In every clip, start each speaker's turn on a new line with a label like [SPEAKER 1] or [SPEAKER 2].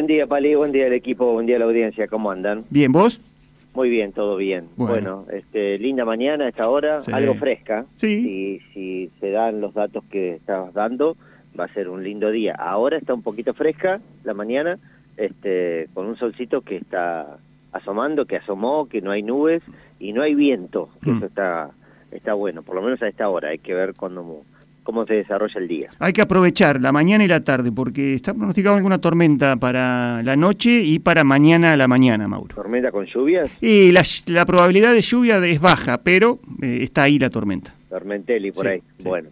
[SPEAKER 1] Buen día, Pali, buen día al equipo, buen día a la audiencia, ¿cómo andan?
[SPEAKER 2] Bien, ¿vos?
[SPEAKER 1] Muy bien, todo bien.
[SPEAKER 2] Bueno.
[SPEAKER 1] Bueno, este, linda mañana a esta hora,
[SPEAKER 2] Sí.
[SPEAKER 1] algo fresca.
[SPEAKER 2] Sí.
[SPEAKER 1] Si, si se dan los datos que estabas dando, va a ser un lindo día. Ahora está un poquito fresca la mañana, este, con un solcito que está asomando, que asomó, que no hay nubes y no hay viento, que
[SPEAKER 2] Mm.
[SPEAKER 1] eso está, está bueno, por lo menos a esta hora. Hay que ver cuándo, cómo se desarrolla el día.
[SPEAKER 2] Hay que aprovechar la mañana y la tarde porque está pronosticado alguna tormenta para la noche y para mañana a la mañana, Mauro.
[SPEAKER 1] ¿Tormenta con lluvias?
[SPEAKER 2] Y la, la probabilidad de lluvia es baja, pero eh, está ahí la tormenta.
[SPEAKER 1] Tormentelli por
[SPEAKER 2] Sí,
[SPEAKER 1] ahí.
[SPEAKER 2] sí.
[SPEAKER 1] Bueno.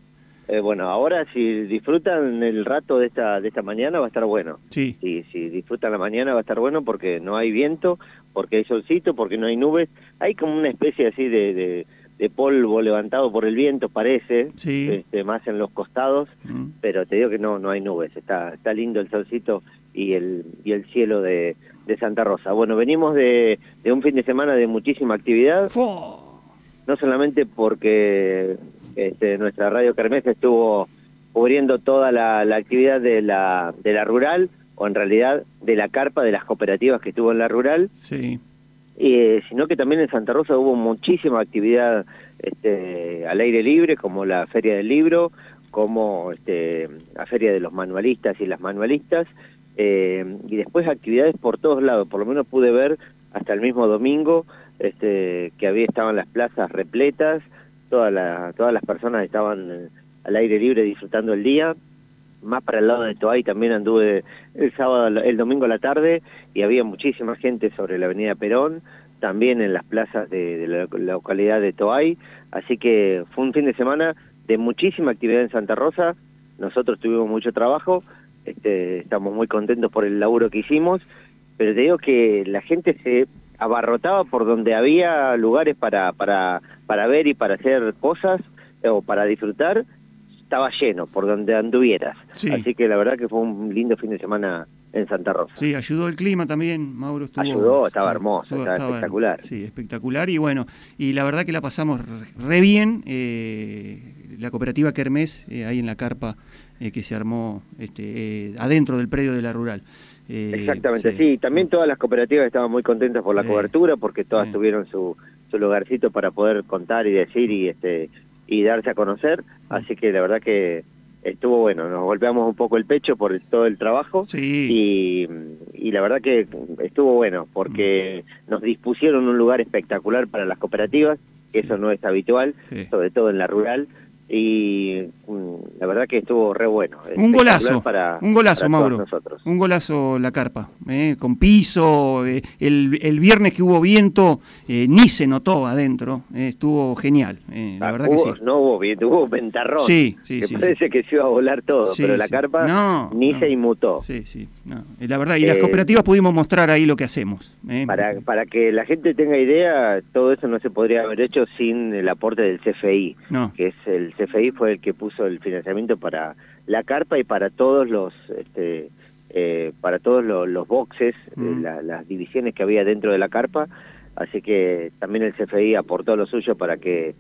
[SPEAKER 1] Eh, bueno, ahora si disfrutan el rato de esta de esta mañana va a estar bueno.
[SPEAKER 2] Sí.
[SPEAKER 1] Si, si disfrutan la mañana va a estar bueno porque no hay viento, porque hay solcito, porque no hay nubes. Hay como una especie así de, de, de polvo levantado por el viento, parece,
[SPEAKER 2] Sí.
[SPEAKER 1] este, más en los costados, pero te digo que no no hay nubes. Está está lindo el solcito y el y el cielo de, de Santa Rosa. Bueno, venimos de, de un fin de semana de muchísima actividad no solamente porque este, nuestra radio Kermés estuvo cubriendo toda la, la actividad de la, de la rural, o en realidad de la carpa de las cooperativas que estuvo en la rural,
[SPEAKER 2] Sí.
[SPEAKER 1] Eh, sino que también en Santa Rosa hubo muchísima actividad este, al aire libre, como la Feria del Libro, como este, la Feria de los Manualistas y las Manualistas, eh, y después actividades por todos lados, por lo menos pude ver hasta el mismo domingo este, que había estaban las plazas repletas, toda la, todas las personas estaban eh, al aire libre disfrutando el día, más para el lado de Toay también anduve el sábado, el domingo a la tarde y había muchísima gente sobre la avenida Perón, también en las plazas de, la localidad de Toay, así que fue un fin de semana de muchísima actividad en Santa Rosa, nosotros tuvimos mucho trabajo, este, estamos muy contentos por el laburo que hicimos, pero digo que la gente se abarrotaba por donde había lugares para, para, para ver y para hacer cosas eh, o para disfrutar, estaba lleno por donde anduvieras.
[SPEAKER 2] Sí.
[SPEAKER 1] Así que la verdad que fue un lindo fin de semana en Santa Rosa.
[SPEAKER 2] Sí, ayudó el clima también, Mauro. Estuvo,
[SPEAKER 1] Ayudó, estaba hermoso, estaba espectacular.
[SPEAKER 2] Sí, espectacular. Y bueno, y la verdad que la pasamos re- bien. eh, la cooperativa Kermés, eh, ahí en la carpa eh, que se armó este, eh, adentro del predio de la rural.
[SPEAKER 1] Exactamente, sí. También todas las cooperativas estaban muy contentas por la
[SPEAKER 2] Sí.
[SPEAKER 1] cobertura porque todas
[SPEAKER 2] Sí.
[SPEAKER 1] tuvieron su, su lugarcito para poder contar y decir y este y darse a conocer. Así que la verdad que estuvo bueno. Nos golpeamos un poco el pecho por el- todo el trabajo
[SPEAKER 2] Sí.
[SPEAKER 1] y, y la verdad que estuvo bueno porque nos dispusieron un lugar espectacular para las cooperativas, que eso no es habitual,
[SPEAKER 2] Sí.
[SPEAKER 1] sobre todo en la rural. Y mm, la verdad que estuvo re bueno.
[SPEAKER 2] Un golazo,
[SPEAKER 1] para,
[SPEAKER 2] un golazo,
[SPEAKER 1] para
[SPEAKER 2] Mauro.
[SPEAKER 1] nosotros.
[SPEAKER 2] Un golazo la carpa, eh, con piso. eh, el, el viernes que hubo viento, eh, ni se notó adentro. eh, estuvo genial, la
[SPEAKER 1] Ah,
[SPEAKER 2] verdad
[SPEAKER 1] hubo-
[SPEAKER 2] que sí.
[SPEAKER 1] No hubo viento, hubo ventarrón.
[SPEAKER 2] Sí, sí,
[SPEAKER 1] que
[SPEAKER 2] sí,
[SPEAKER 1] parece que se iba a volar todo, pero la carpa
[SPEAKER 2] No,
[SPEAKER 1] ni
[SPEAKER 2] no.
[SPEAKER 1] se inmutó.
[SPEAKER 2] Sí, sí. no, La verdad, y las cooperativas pudimos mostrar ahí lo que hacemos.
[SPEAKER 1] Para, para que la gente tenga idea, todo eso no se podría haber hecho sin el aporte del CFI, que es el CFI fue el que puso el financiamiento para la carpa y para todos los este, eh, para todos lo- los boxes, eh,
[SPEAKER 2] Mm.
[SPEAKER 1] la- las divisiones que había dentro de la carpa, así que también el CFI aportó lo suyo para que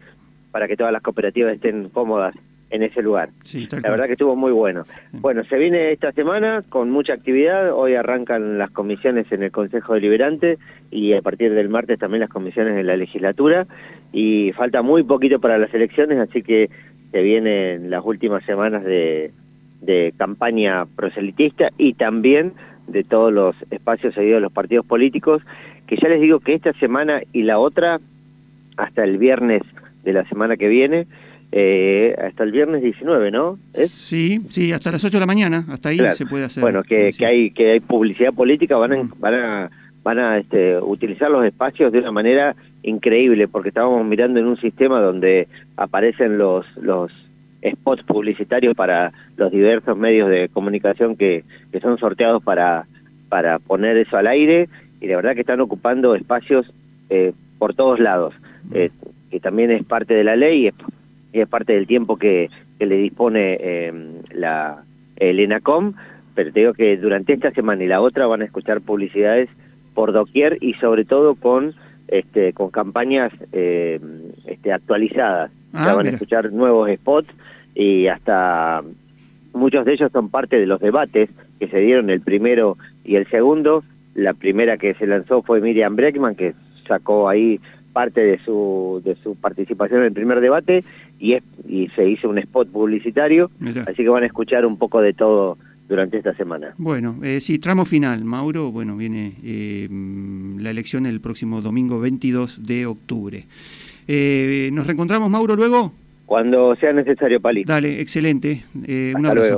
[SPEAKER 1] para que todas las cooperativas estén cómodas en ese lugar.
[SPEAKER 2] sí,
[SPEAKER 1] La verdad que estuvo muy bueno. Bueno, se viene esta semana con mucha actividad. Hoy arrancan las comisiones en el Consejo Deliberante y a partir del martes también las comisiones de la legislatura. Y falta muy poquito para las elecciones, así que se vienen las últimas semanas de, de campaña proselitista y también de todos los espacios seguidos de los partidos políticos, que ya les digo que esta semana y la otra, hasta el viernes de la semana que viene, eh, hasta el viernes 19, ¿no? ¿Es?
[SPEAKER 2] Sí, sí, hasta las 8 de la mañana, hasta ahí
[SPEAKER 1] Claro.
[SPEAKER 2] se puede hacer.
[SPEAKER 1] Bueno, que,
[SPEAKER 2] sí.
[SPEAKER 1] que hay que hay publicidad política, van a,
[SPEAKER 2] Mm.
[SPEAKER 1] van a, van a este, utilizar los espacios de una manera increíble, porque estábamos mirando en un sistema donde aparecen los los spots publicitarios para los diversos medios de comunicación que, que son sorteados para, para poner eso al aire, y la verdad que están ocupando espacios eh, por todos lados, eh, que también es parte de la ley y es, y es parte del tiempo que, que le dispone eh, la, el ENACOM, pero te digo que durante esta semana y la otra van a escuchar publicidades por doquier y sobre todo con este con campañas eh, este, actualizadas.
[SPEAKER 2] Ah,
[SPEAKER 1] Ya van
[SPEAKER 2] mira.
[SPEAKER 1] a escuchar nuevos spots y hasta muchos de ellos son parte de los debates que se dieron el primero y el segundo, la primera que se lanzó fue Miriam Breckman, que sacó ahí parte de su, de su participación en el primer debate y, es, y se hizo un spot publicitario, así que van a escuchar un poco de todo durante esta semana.
[SPEAKER 2] Bueno, eh, sí, tramo final, Mauro, bueno, viene eh, la elección el próximo domingo 22 de octubre. Eh, ¿Nos reencontramos, Mauro, luego?
[SPEAKER 1] Cuando sea necesario, Pali.
[SPEAKER 2] Dale, excelente. un abrazo.